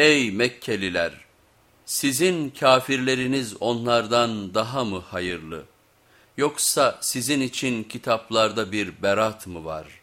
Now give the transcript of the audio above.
Ey Mekkeliler! Sizin kafirleriniz onlardan daha mı hayırlı? Yoksa sizin için kitaplarda bir berat mı var?''